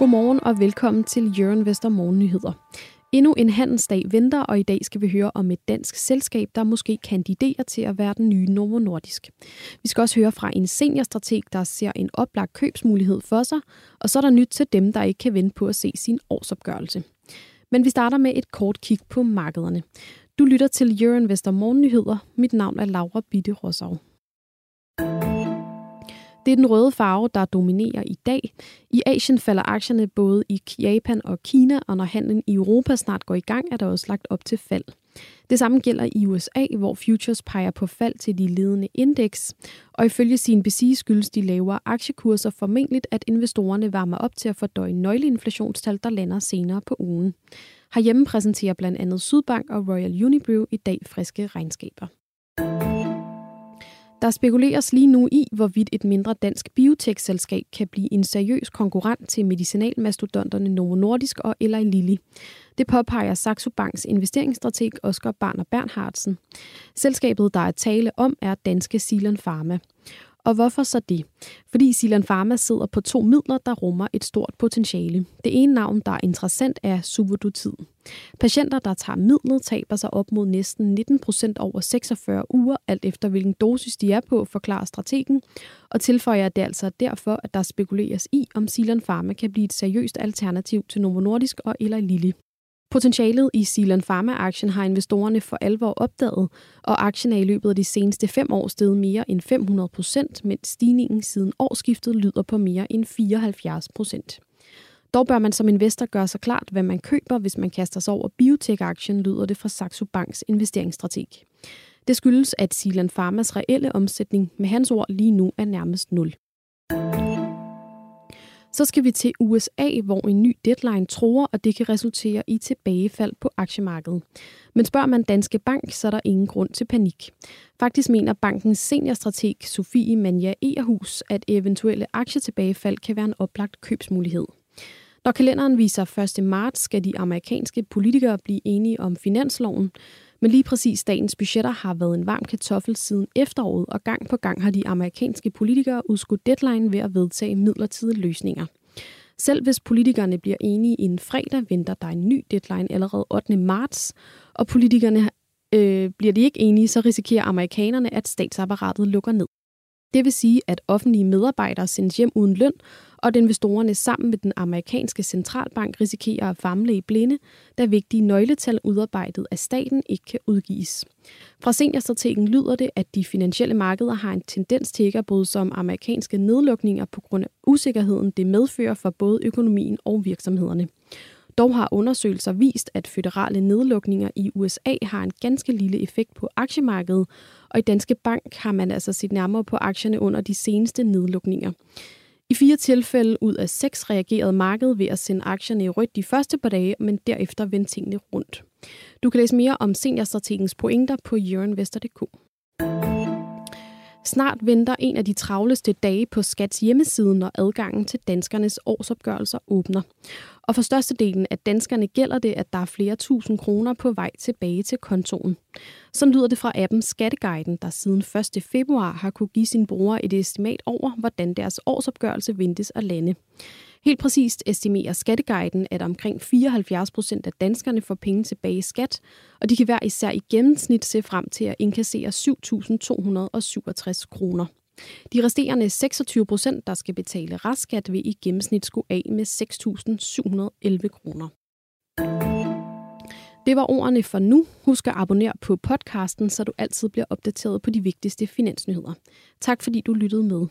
Godmorgen og velkommen til Jørgen Vester Morgennyheder. Endnu en handelsdag venter, og i dag skal vi høre om et dansk selskab, der måske kandiderer til at være den nye Novo Nordisk. Vi skal også høre fra en seniorstrateg, der ser en oplagt købsmulighed for sig, og så er der nyt til dem, der ikke kan vente på at se sin årsopgørelse. Men vi starter med et kort kig på markederne. Du lytter til Jørgen Vester Morgennyheder. Mit navn er Laura Bitte Rosau. Det er den røde farve, der dominerer i dag. I Asien falder aktierne både i Japan og Kina, og når handlen i Europa snart går i gang, er der også lagt op til fald. Det samme gælder i USA, hvor futures peger på fald til de ledende indeks, og ifølge sin CNBC skyldes de lavere aktiekurser formentlig, at investorerne varmer op til at fordøje nøgleinflationstal, der lander senere på ugen. Herhjemme præsenterer blandt andet Sydbank og Royal Unibrew i dag friske regnskaber. Der spekuleres lige nu i, hvorvidt et mindre dansk biotech-selskab kan blive en seriøs konkurrent til medicinalmastodonterne Novo Nordisk og Eli Lilly. Det påpeger Saxo Banks investeringsstrateg Oscar Barner Bernhardsen. Selskabet, der er tale om, er danske Silan Pharma. Og hvorfor så det? Fordi Silan Pharma sidder på to midler, der rummer et stort potentiale. Det ene navn, der er interessant, er Suvudutid. Patienter, der tager midlet, taber sig op mod næsten 19 procent over 46 uger, alt efter hvilken dosis de er på, forklarer strategen, og tilføjer, at det altså derfor, at der spekuleres i, om Silan Pharma kan blive et seriøst alternativ til Novo Nordisk og eller Lilly. Potentialet i Silan Pharma-aktien har investorerne for alvor opdaget, og aktien er i løbet af de seneste fem år steget mere end 500 procent, mens stigningen siden årsskiftet lyder på mere end 74 procent. Dog bør man som investor gøre sig klart, hvad man køber, hvis man kaster sig over biotech-aktien, lyder det fra Saxo Banks investeringsstrateg. Det skyldes, at Silan Pharmas reelle omsætning med hans ord lige nu er nærmest nul. Så skal vi til USA, hvor en ny deadline tror, og det kan resultere i tilbagefald på aktiemarkedet. Men spørger man Danske Bank, så er der ingen grund til panik. Faktisk mener bankens seniorstrateg Sofie Manja Egerhus, at eventuelle aktietilbagefald kan være en oplagt købsmulighed. Når kalenderen viser 1. marts, skal de amerikanske politikere blive enige om finansloven, men lige præcis statens budgetter har været en varm kartoffel siden efteråret, og gang på gang har de amerikanske politikere udskudt deadline ved at vedtage midlertidige løsninger. Selv hvis politikerne bliver enige en fredag, venter der en ny deadline allerede 8. marts, og politikerne øh, bliver de ikke enige, så risikerer amerikanerne, at statsapparatet lukker ned. Det vil sige, at offentlige medarbejdere sendes hjem uden løn, og at investorerne sammen med den amerikanske centralbank risikerer at famle i blinde, da vigtige nøgletal udarbejdet af staten ikke kan udgives. Fra seniorstrategen lyder det, at de finansielle markeder har en tendens til ikke at bryde sig om amerikanske nedlukninger på grund af usikkerheden, det medfører for både økonomien og virksomhederne. Dog har undersøgelser vist, at føderale nedlukninger i USA har en ganske lille effekt på aktiemarkedet, og i Danske Bank har man altså set nærmere på aktierne under de seneste nedlukninger. I fire tilfælde ud af seks reagerede markedet ved at sende aktierne i rødt de første par dage, men derefter vendte tingene rundt. Du kan læse mere om seniorstrategens pointer på jørgenvester.dk. Snart venter en af de travleste dage på Skats hjemmeside, når adgangen til danskernes årsopgørelser åbner. Og for størstedelen af danskerne gælder det, at der er flere tusind kroner på vej tilbage til kontoen. Så lyder det fra appen Skatteguiden, der siden 1. februar har kunne give sine brugere et estimat over, hvordan deres årsopgørelse ventes at lande. Helt præcist estimerer Skatteguiden, at omkring 74 procent af danskerne får penge tilbage i skat, og de kan hver især i gennemsnit se frem til at inkassere 7.267 kroner. De resterende 26 procent, der skal betale restskat, vil i gennemsnit skulle af med 6.711 kroner. Det var ordene for nu. Husk at abonnere på podcasten, så du altid bliver opdateret på de vigtigste finansnyheder. Tak fordi du lyttede med.